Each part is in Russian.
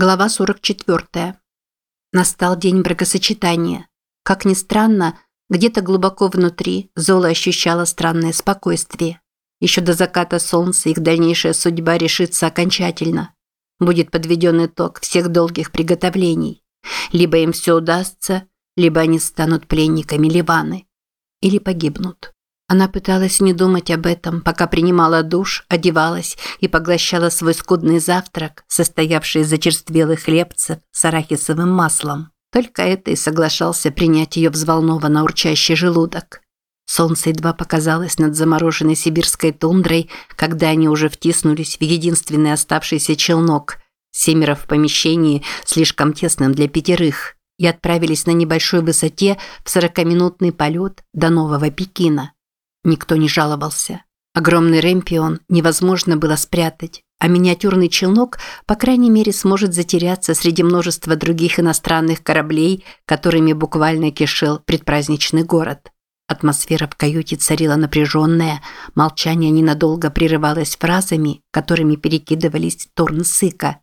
Глава 44. Настал день бракосочетания. Как ни странно, где-то глубоко внутри Зола ощущала странное спокойствие. Еще до заката солнца их дальнейшая судьба решится окончательно. Будет подведен итог всех долгих приготовлений. Либо им все удастся, либо они станут пленниками Ливаны. Или погибнут. Она пыталась не думать об этом, пока принимала душ, одевалась и поглощала свой скудный завтрак, состоявший из зачерствелых хлебцев с арахисовым маслом. Только это и соглашался принять ее взволнованно урчащий желудок. Солнце едва показалось над замороженной сибирской тундрой, когда они уже втиснулись в единственный оставшийся челнок, семеро в помещении, слишком тесным для пятерых, и отправились на небольшой высоте в сорокаминутный полет до Нового Пекина. Никто не жаловался. Огромный ремпион невозможно было спрятать, а миниатюрный челнок, по крайней мере, сможет затеряться среди множества других иностранных кораблей, которыми буквально кишел предпраздничный город. Атмосфера в каюте царила напряженная, молчание ненадолго прерывалось фразами, которыми перекидывались Торн Сыка.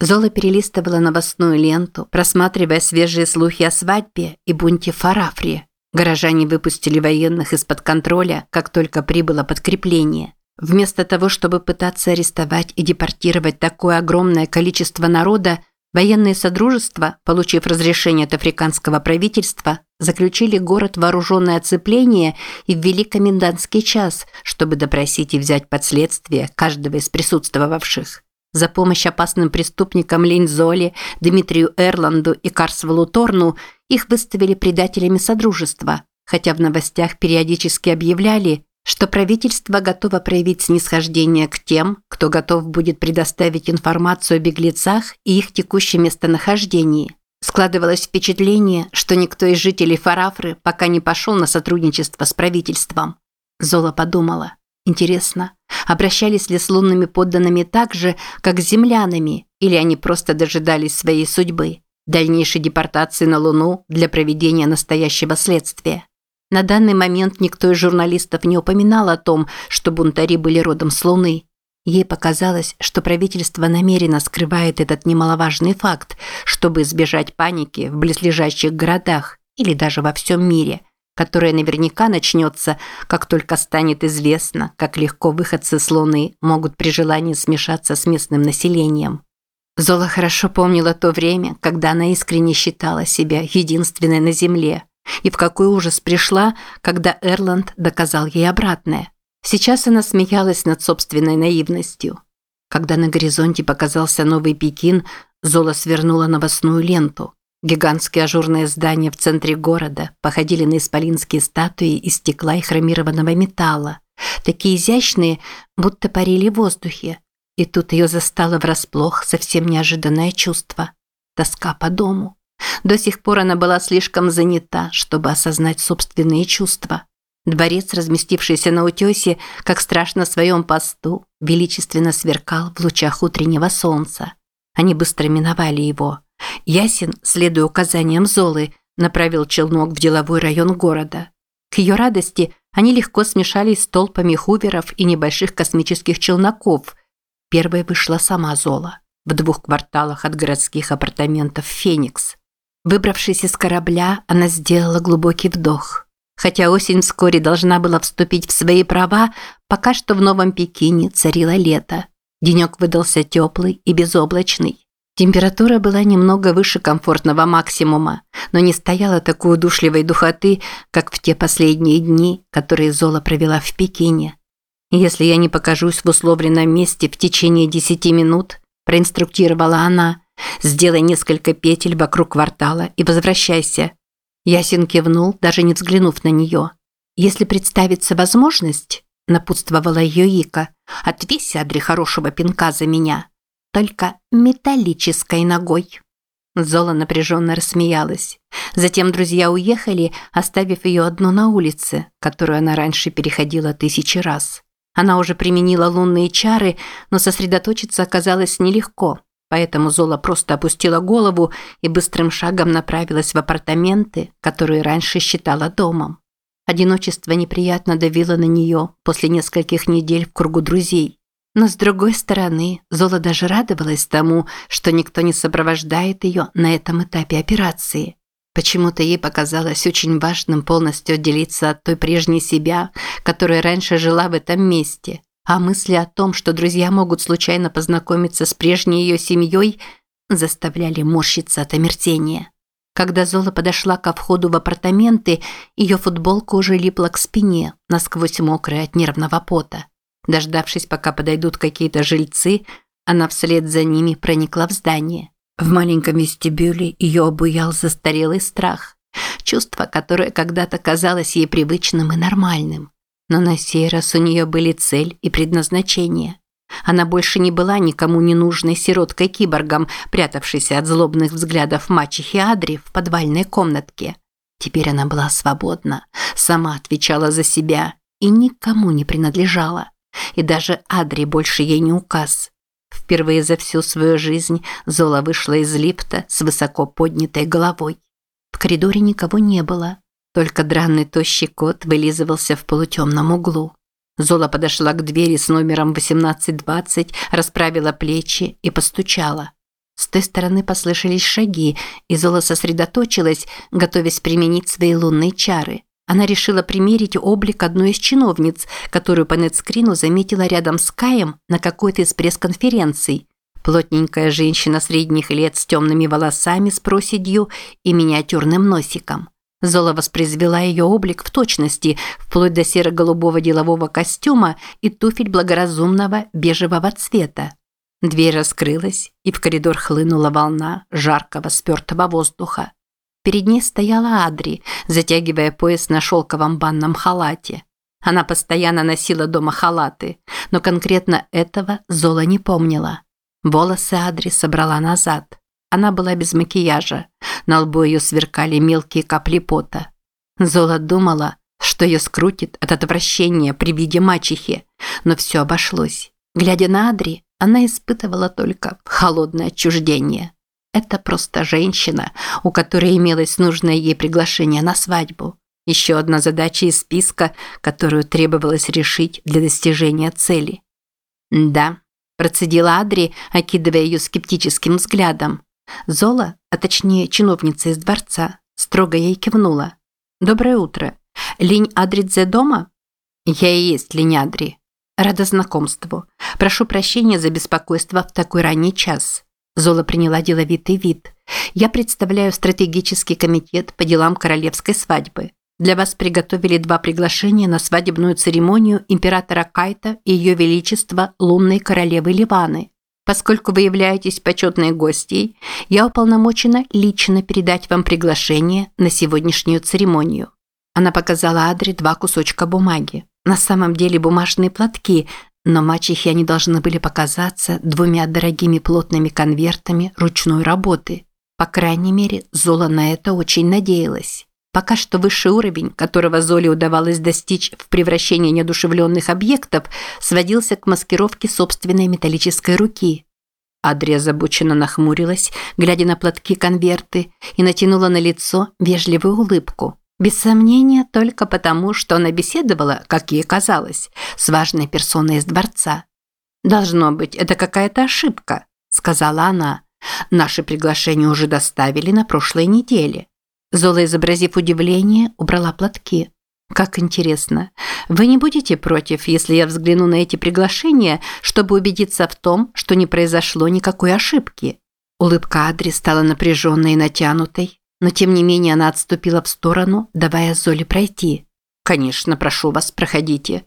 Зола перелистывала новостную ленту, просматривая свежие слухи о свадьбе и бунте в Фарафре. Горожане выпустили военных из-под контроля, как только прибыло подкрепление. Вместо того, чтобы пытаться арестовать и депортировать такое огромное количество народа, военные содружества, получив разрешение от африканского правительства, заключили город в вооруженное оцепление и ввели комендантский час, чтобы допросить и взять под следствие каждого из присутствовавших. За помощь опасным преступникам Линзоле, Дмитрию Эрланду и Карсвелу Торну их выставили предателями Содружества, хотя в новостях периодически объявляли, что правительство готово проявить снисхождение к тем, кто готов будет предоставить информацию о беглецах и их текущем местонахождении. Складывалось впечатление, что никто из жителей Фарафры пока не пошел на сотрудничество с правительством. Зола подумала. Интересно, обращались ли с лунными подданными так же, как с землянами, или они просто дожидались своей судьбы, дальнейшей депортации на Луну для проведения настоящего следствия? На данный момент никто из журналистов не упоминал о том, что бунтари были родом с Луны. Ей показалось, что правительство намеренно скрывает этот немаловажный факт, чтобы избежать паники в близлежащих городах или даже во всем мире – которая наверняка начнется, как только станет известно, как легко выходцы с Луны могут при желании смешаться с местным населением. Зола хорошо помнила то время, когда она искренне считала себя единственной на Земле, и в какой ужас пришла, когда Эрланд доказал ей обратное. Сейчас она смеялась над собственной наивностью. Когда на горизонте показался новый Пекин, Зола свернула новостную ленту – Гигантские ажурные здания в центре города походили на исполинские статуи из стекла и хромированного металла, такие изящные, будто парили в воздухе. И тут ее застало врасплох совсем неожиданное чувство – тоска по дому. До сих пор она была слишком занята, чтобы осознать собственные чувства. Дворец, разместившийся на утесе, как страшно в своем посту, величественно сверкал в лучах утреннего солнца. Они быстро миновали его – Ясин, следуя указаниям Золы, направил челнок в деловой район города. К ее радости они легко смешались с толпами хуверов и небольших космических челноков. Первой вышла сама Зола в двух кварталах от городских апартаментов «Феникс». Выбравшись из корабля, она сделала глубокий вдох. Хотя осень вскоре должна была вступить в свои права, пока что в Новом Пекине царило лето. Денек выдался теплый и безоблачный. Температура была немного выше комфортного максимума, но не стояла такой удушливой духоты, как в те последние дни, которые Зола провела в Пекине. «Если я не покажусь в условленном месте в течение десяти минут», проинструктировала она, «сделай несколько петель вокруг квартала и возвращайся». Ясин кивнул, даже не взглянув на нее. «Если представится возможность», напутствовала ее Ика, «отвесь Адри хорошего пинка за меня» только металлической ногой. Зола напряженно рассмеялась. Затем друзья уехали, оставив ее одну на улице, которую она раньше переходила тысячи раз. Она уже применила лунные чары, но сосредоточиться оказалось нелегко, поэтому Зола просто опустила голову и быстрым шагом направилась в апартаменты, которые раньше считала домом. Одиночество неприятно давило на нее после нескольких недель в кругу друзей. Но с другой стороны, Зола даже радовалась тому, что никто не сопровождает ее на этом этапе операции. Почему-то ей показалось очень важным полностью отделиться от той прежней себя, которая раньше жила в этом месте. А мысли о том, что друзья могут случайно познакомиться с прежней ее семьей, заставляли морщиться от омертвения. Когда Зола подошла ко входу в апартаменты, ее футболка уже липла к спине, насквозь мокрая от нервного пота. Дождавшись, пока подойдут какие-то жильцы, она вслед за ними проникла в здание. В маленьком вестибюле ее обуял застарелый страх. Чувство, которое когда-то казалось ей привычным и нормальным. Но на сей раз у нее были цель и предназначение. Она больше не была никому не нужной сироткой-киборгом, прятавшейся от злобных взглядов мачехи Адри в подвальной комнатке. Теперь она была свободна, сама отвечала за себя и никому не принадлежала. И даже Адри больше ей не указ. Впервые за всю свою жизнь Зола вышла из лифта с высоко поднятой головой. В коридоре никого не было. Только дранный тощий кот вылизывался в полутемном углу. Зола подошла к двери с номером 1820, расправила плечи и постучала. С той стороны послышались шаги, и Зола сосредоточилась, готовясь применить свои лунные чары. Она решила примерить облик одной из чиновниц, которую по нетскрину заметила рядом с Каем на какой-то из пресс-конференций. Плотненькая женщина средних лет с темными волосами с проседью и миниатюрным носиком. Зола воспроизвела ее облик в точности, вплоть до серо-голубого делового костюма и туфель благоразумного бежевого цвета. Дверь раскрылась, и в коридор хлынула волна жаркого спертого воздуха. Перед ней стояла Адри, затягивая пояс на шелковом банном халате. Она постоянно носила дома халаты, но конкретно этого Зола не помнила. Волосы Адри собрала назад. Она была без макияжа. На лбу ее сверкали мелкие капли пота. Зола думала, что ее скрутит от отвращения при виде мачехи, но все обошлось. Глядя на Адри, она испытывала только холодное отчуждение. Это просто женщина, у которой имелось нужное ей приглашение на свадьбу. Еще одна задача из списка, которую требовалось решить для достижения цели. «Да», – процедила Адри, окидывая ее скептическим взглядом. Зола, а точнее чиновница из дворца, строго ей кивнула. «Доброе утро. Линь Адридзе дома?» «Я и есть Линь Адри. Рада знакомству. Прошу прощения за беспокойство в такой ранний час». Зола приняла деловитый вид. «Я представляю стратегический комитет по делам королевской свадьбы. Для вас приготовили два приглашения на свадебную церемонию императора Кайта и ее величества лунной королевы Ливаны. Поскольку вы являетесь почетной гостьей, я уполномочена лично передать вам приглашение на сегодняшнюю церемонию». Она показала Адре два кусочка бумаги. На самом деле бумажные платки, но мачехи они должны были показаться двумя дорогими плотными конвертами ручной работы. По крайней мере, Зола на это очень надеялась. Пока что высший уровень, которого Золе удавалось достичь в превращении неодушевленных объектов, сводился к маскировке собственной металлической руки. Адри озабоченно нахмурилась, глядя на платки конверты, и натянула на лицо вежливую улыбку. Без сомнения, только потому, что она беседовала, как ей казалось, с важной персоной из дворца. «Должно быть, это какая-то ошибка», – сказала она. «Наши приглашения уже доставили на прошлой неделе». Зола, изобразив удивление, убрала платки. «Как интересно. Вы не будете против, если я взгляну на эти приглашения, чтобы убедиться в том, что не произошло никакой ошибки?» Улыбка Адри стала напряженной и натянутой, но тем не менее она отступила в сторону, давая Золе пройти. «Конечно, прошу вас, проходите.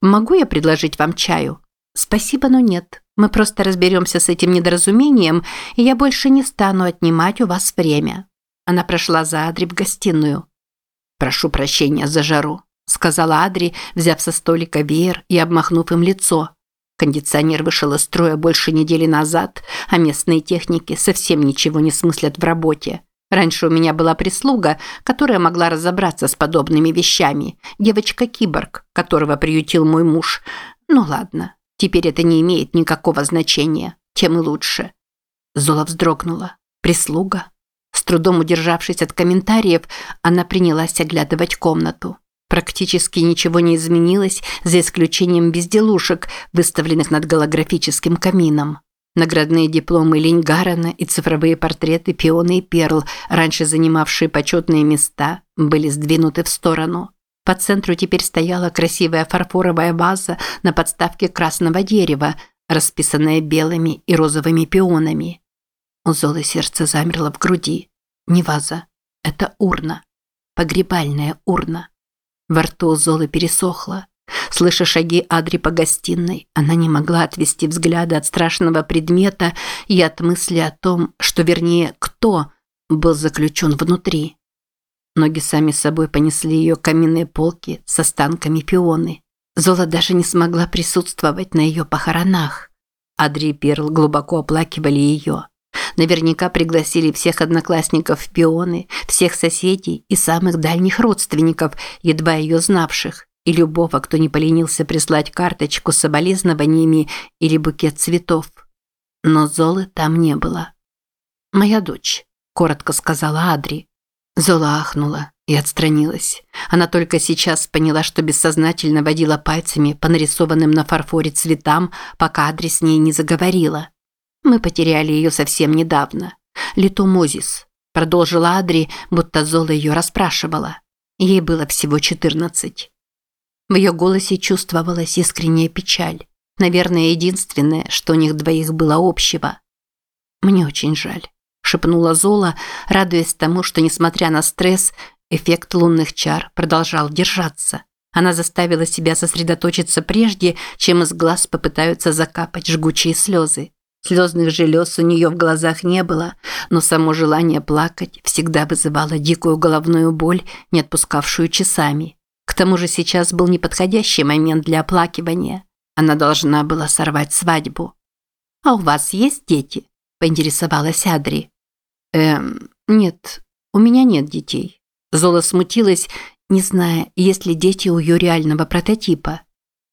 Могу я предложить вам чаю?» «Спасибо, но нет. Мы просто разберемся с этим недоразумением, и я больше не стану отнимать у вас время». Она прошла за Адри в гостиную. «Прошу прощения за жару», – сказала Адри, взяв со столика веер и обмахнув им лицо. Кондиционер вышел из строя больше недели назад, а местные техники совсем ничего не смыслят в работе. Раньше у меня была прислуга, которая могла разобраться с подобными вещами. Девочка-киборг, которого приютил мой муж. Ну ладно, теперь это не имеет никакого значения. Тем и лучше. Зола вздрогнула. Прислуга? С трудом удержавшись от комментариев, она принялась оглядывать комнату. Практически ничего не изменилось, за исключением безделушек, выставленных над голографическим камином. Наградные дипломы Линь Гаррена и цифровые портреты Пионы и Перл, раньше занимавшие почетные места, были сдвинуты в сторону. По центру теперь стояла красивая фарфоровая ваза на подставке красного дерева, расписанная белыми и розовыми пионами. У Золы сердце замерло в груди. Не ваза, это урна. Погребальная урна. Во рту Золы пересохло. Слыша шаги Адри по гостиной, она не могла отвести взгляда от страшного предмета и от мысли о том, что, вернее, кто был заключен внутри. Ноги сами собой понесли ее каминные полки с останками пионы. Зола даже не смогла присутствовать на ее похоронах. Адри и Перл глубоко оплакивали ее. Наверняка пригласили всех одноклассников в пионы, всех соседей и самых дальних родственников, едва ее знавших, и любого, кто не поленился прислать карточку с соболезнованиями или букет цветов. Но Золы там не было. «Моя дочь», – коротко сказала Адри. Зола ахнула и отстранилась. Она только сейчас поняла, что бессознательно водила пальцами по нарисованным на фарфоре цветам, пока адрес с ней не заговорила. «Мы потеряли ее совсем недавно. Лито Мозис», – продолжила Адри, будто Зола ее расспрашивала. Ей было всего четырнадцать. В ее голосе чувствовалась искренняя печаль. Наверное, единственное, что у них двоих было общего. «Мне очень жаль» шепнула Зола, радуясь тому, что, несмотря на стресс, эффект лунных чар продолжал держаться. Она заставила себя сосредоточиться прежде, чем из глаз попытаются закапать жгучие слезы. Слезных желез у нее в глазах не было, но само желание плакать всегда вызывало дикую головную боль, не отпускавшую часами. К тому же сейчас был неподходящий момент для оплакивания. Она должна была сорвать свадьбу. «А у вас есть дети?» – поинтересовалась Адри. Эм, нет, у меня нет детей. Зола смутилась, не зная, есть ли дети у ее реального прототипа.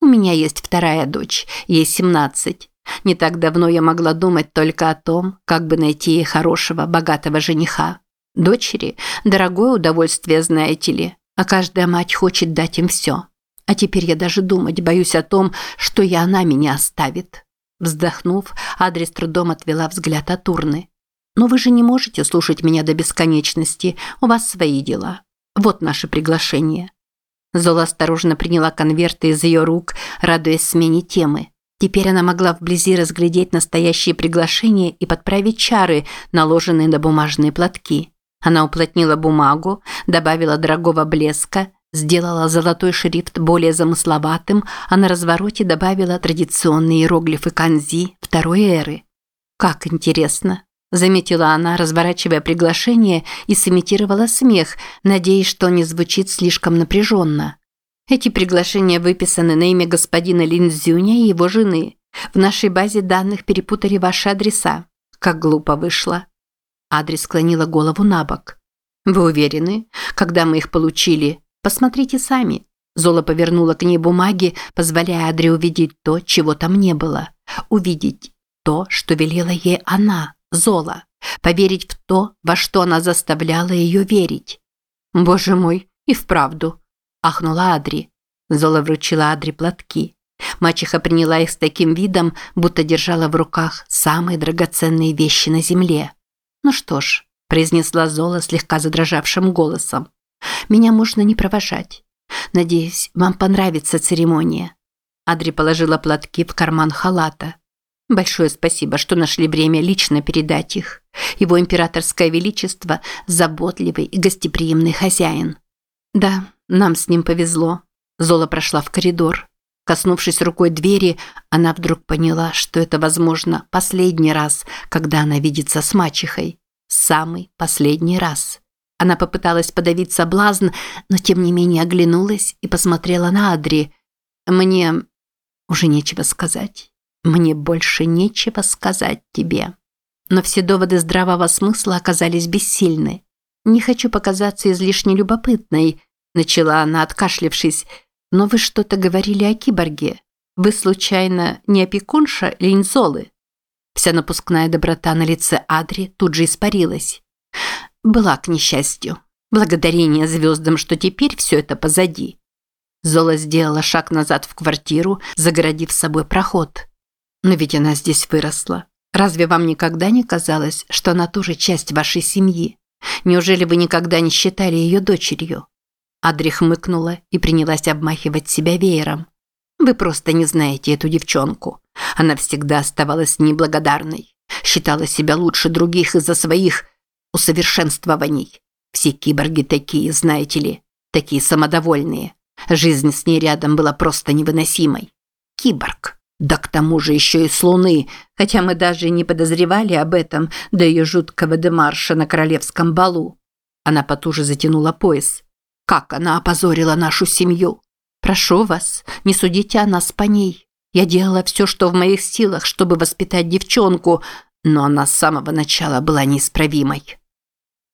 У меня есть вторая дочь, ей 17. Не так давно я могла думать только о том, как бы найти ей хорошего, богатого жениха. Дочери – дорогое удовольствие, знаете ли, а каждая мать хочет дать им все. А теперь я даже думать боюсь о том, что и она меня оставит. Вздохнув, Адрес трудом отвела взгляд от урны. Но вы же не можете слушать меня до бесконечности, у вас свои дела. Вот наше приглашение». Зола осторожно приняла конверты из ее рук, радуясь смене темы. Теперь она могла вблизи разглядеть настоящие приглашения и подправить чары, наложенные на бумажные платки. Она уплотнила бумагу, добавила дорогого блеска, сделала золотой шрифт более замысловатым, а на развороте добавила традиционные иероглифы канзи второй эры. Как интересно заметила она, разворачивая приглашение и сымитировала смех, надеясь, что не звучит слишком напряженно. Эти приглашения выписаны на имя господина Линзюня и его жены. В нашей базе данных перепутали ваши адреса. Как глупо вышло. Адрес склонила голову на бок. Вы уверены? Когда мы их получили? Посмотрите сами. Зола повернула к ней бумаги, позволяя Адре увидеть то, чего там не было. Увидеть то, что велела ей она. Зола, поверить в то, во что она заставляла ее верить. «Боже мой, и вправду!» – ахнула Адри. Зола вручила Адри платки. Мачеха приняла их с таким видом, будто держала в руках самые драгоценные вещи на земле. «Ну что ж», – произнесла Зола слегка задрожавшим голосом, – «меня можно не провожать. Надеюсь, вам понравится церемония». Адри положила платки в карман халата. Большое спасибо, что нашли время лично передать их. Его императорское величество – заботливый и гостеприимный хозяин. Да, нам с ним повезло. Зола прошла в коридор. Коснувшись рукой двери, она вдруг поняла, что это, возможно, последний раз, когда она видится с мачехой. Самый последний раз. Она попыталась подавить соблазн, но тем не менее оглянулась и посмотрела на Адри. Мне уже нечего сказать. Мне больше нечего сказать тебе. Но все доводы здравого смысла оказались бессильны. Не хочу показаться излишне любопытной, начала она, откашлившись. Но вы что-то говорили о киборге. Вы случайно не опекунша Линзолы? Вся напускная доброта на лице Адри тут же испарилась. Была, к несчастью. Благодарение звездам, что теперь все это позади. Зола сделала шаг назад в квартиру, загородив собой проход. Но ведь она здесь выросла. Разве вам никогда не казалось, что она тоже часть вашей семьи? Неужели вы никогда не считали ее дочерью? Адри хмыкнула и принялась обмахивать себя веером. Вы просто не знаете эту девчонку. Она всегда оставалась неблагодарной. Считала себя лучше других из-за своих усовершенствований. Все киборги такие, знаете ли, такие самодовольные. Жизнь с ней рядом была просто невыносимой. Киборг. Да к тому же еще и с Луны, хотя мы даже не подозревали об этом до ее жуткого демарша на королевском балу. Она потуже затянула пояс. Как она опозорила нашу семью. Прошу вас, не судите о нас по ней. Я делала все, что в моих силах, чтобы воспитать девчонку, но она с самого начала была неисправимой.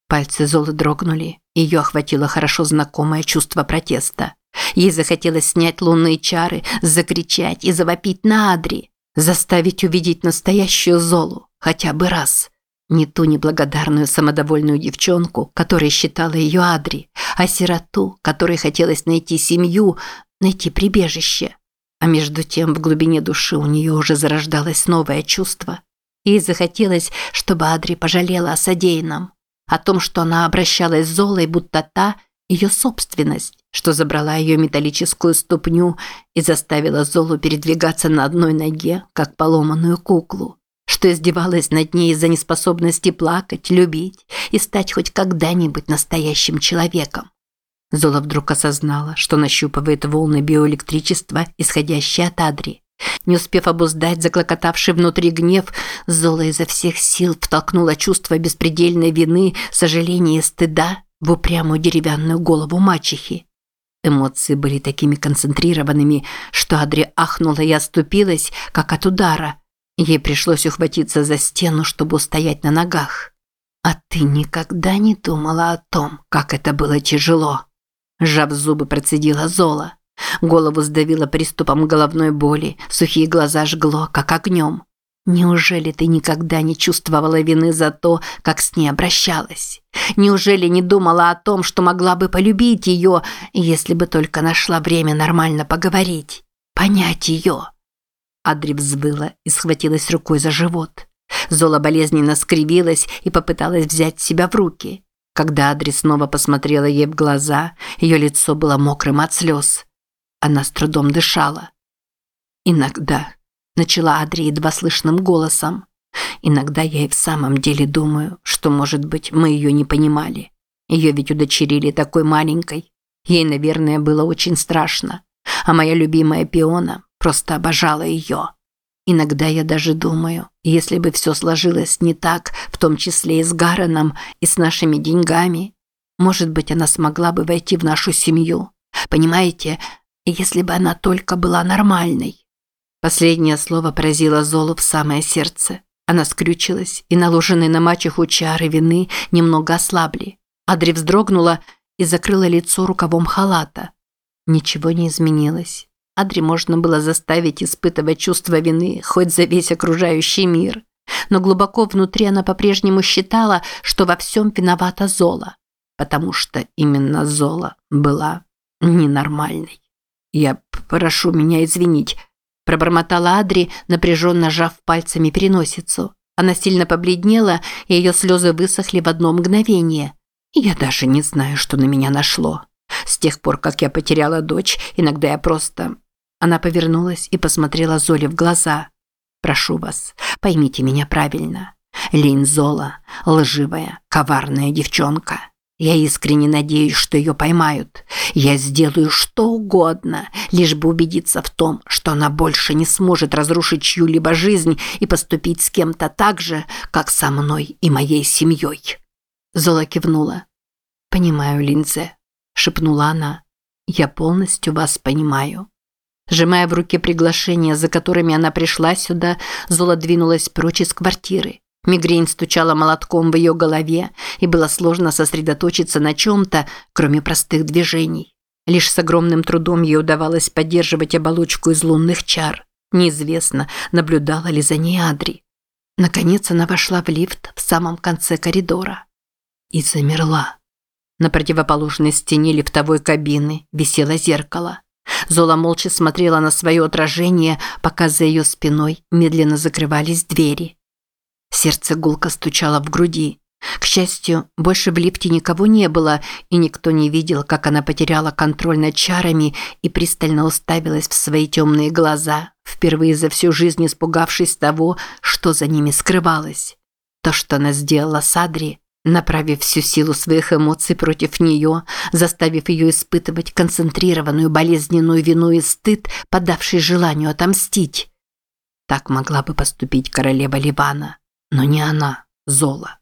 Пальцы Золы дрогнули, ее охватило хорошо знакомое чувство протеста. Ей захотелось снять лунные чары, закричать и завопить на Адри, заставить увидеть настоящую Золу хотя бы раз. Не ту неблагодарную самодовольную девчонку, которая считала ее Адри, а сироту, которой хотелось найти семью, найти прибежище. А между тем в глубине души у нее уже зарождалось новое чувство. Ей захотелось, чтобы Адри пожалела о содеянном, о том, что она обращалась с Золой, будто та – ее собственность, что забрала ее металлическую ступню и заставила Золу передвигаться на одной ноге, как поломанную куклу, что издевалась над ней из-за неспособности плакать, любить и стать хоть когда-нибудь настоящим человеком. Зола вдруг осознала, что нащупывает волны биоэлектричества, исходящие от Адри. Не успев обуздать заклокотавший внутри гнев, Зола изо всех сил втолкнула чувство беспредельной вины, сожаления и стыда в упрямую деревянную голову мачехи. Эмоции были такими концентрированными, что Адри ахнула и оступилась, как от удара. Ей пришлось ухватиться за стену, чтобы устоять на ногах. «А ты никогда не думала о том, как это было тяжело?» Сжав зубы, процедила Зола. Голову сдавило приступом головной боли, сухие глаза жгло, как огнем. Неужели ты никогда не чувствовала вины за то, как с ней обращалась? Неужели не думала о том, что могла бы полюбить ее, если бы только нашла время нормально поговорить? Понять ее? Адри взвыла и схватилась рукой за живот. Зола болезненно скривилась и попыталась взять себя в руки. Когда Адри снова посмотрела ей в глаза, ее лицо было мокрым от слез. Она с трудом дышала. «Иногда», – начала Адри едва слышным голосом, «иногда я и в самом деле думаю, что, может быть, мы ее не понимали. Ее ведь удочерили такой маленькой. Ей, наверное, было очень страшно. А моя любимая пиона просто обожала ее. Иногда я даже думаю, если бы все сложилось не так, в том числе и с Гарреном, и с нашими деньгами, может быть, она смогла бы войти в нашу семью. Понимаете, если бы она только была нормальной. Последнее слово поразило Золу в самое сердце. Она скрючилась, и наложенные на мачеху чары вины немного ослабли. Адри вздрогнула и закрыла лицо рукавом халата. Ничего не изменилось. Адри можно было заставить испытывать чувство вины хоть за весь окружающий мир. Но глубоко внутри она по-прежнему считала, что во всем виновата Зола. Потому что именно Зола была ненормальной. «Я прошу меня извинить», – пробормотала Адри, напряженно сжав пальцами переносицу. Она сильно побледнела, и ее слезы высохли в одно мгновение. «Я даже не знаю, что на меня нашло. С тех пор, как я потеряла дочь, иногда я просто она повернулась и посмотрела Золе в глаза. «Прошу вас, поймите меня правильно. Линь Зола – лживая, коварная девчонка. Я искренне надеюсь, что ее поймают. Я сделаю что угодно, лишь бы убедиться в том, что она больше не сможет разрушить чью-либо жизнь и поступить с кем-то так же, как со мной и моей семьей». Зола кивнула. «Понимаю, Линзе», – шепнула она. «Я полностью вас понимаю». Сжимая в руке приглашения, за которыми она пришла сюда, Зола двинулась прочь из квартиры. Мигрень стучала молотком в ее голове, и было сложно сосредоточиться на чем-то, кроме простых движений. Лишь с огромным трудом ей удавалось поддерживать оболочку из лунных чар. Неизвестно, наблюдала ли за ней Адри. Наконец она вошла в лифт в самом конце коридора. И замерла. На противоположной стене лифтовой кабины висело зеркало. Зола молча смотрела на свое отражение, пока за ее спиной медленно закрывались двери. Сердце гулко стучало в груди. К счастью, больше в лифте никого не было, и никто не видел, как она потеряла контроль над чарами и пристально уставилась в свои темные глаза, впервые за всю жизнь испугавшись того, что за ними скрывалось. То, что она сделала с Адри, направив всю силу своих эмоций против нее, заставив ее испытывать концентрированную болезненную вину и стыд, подавший желанию отомстить. Так могла бы поступить королева Ливана, но не она, Зола.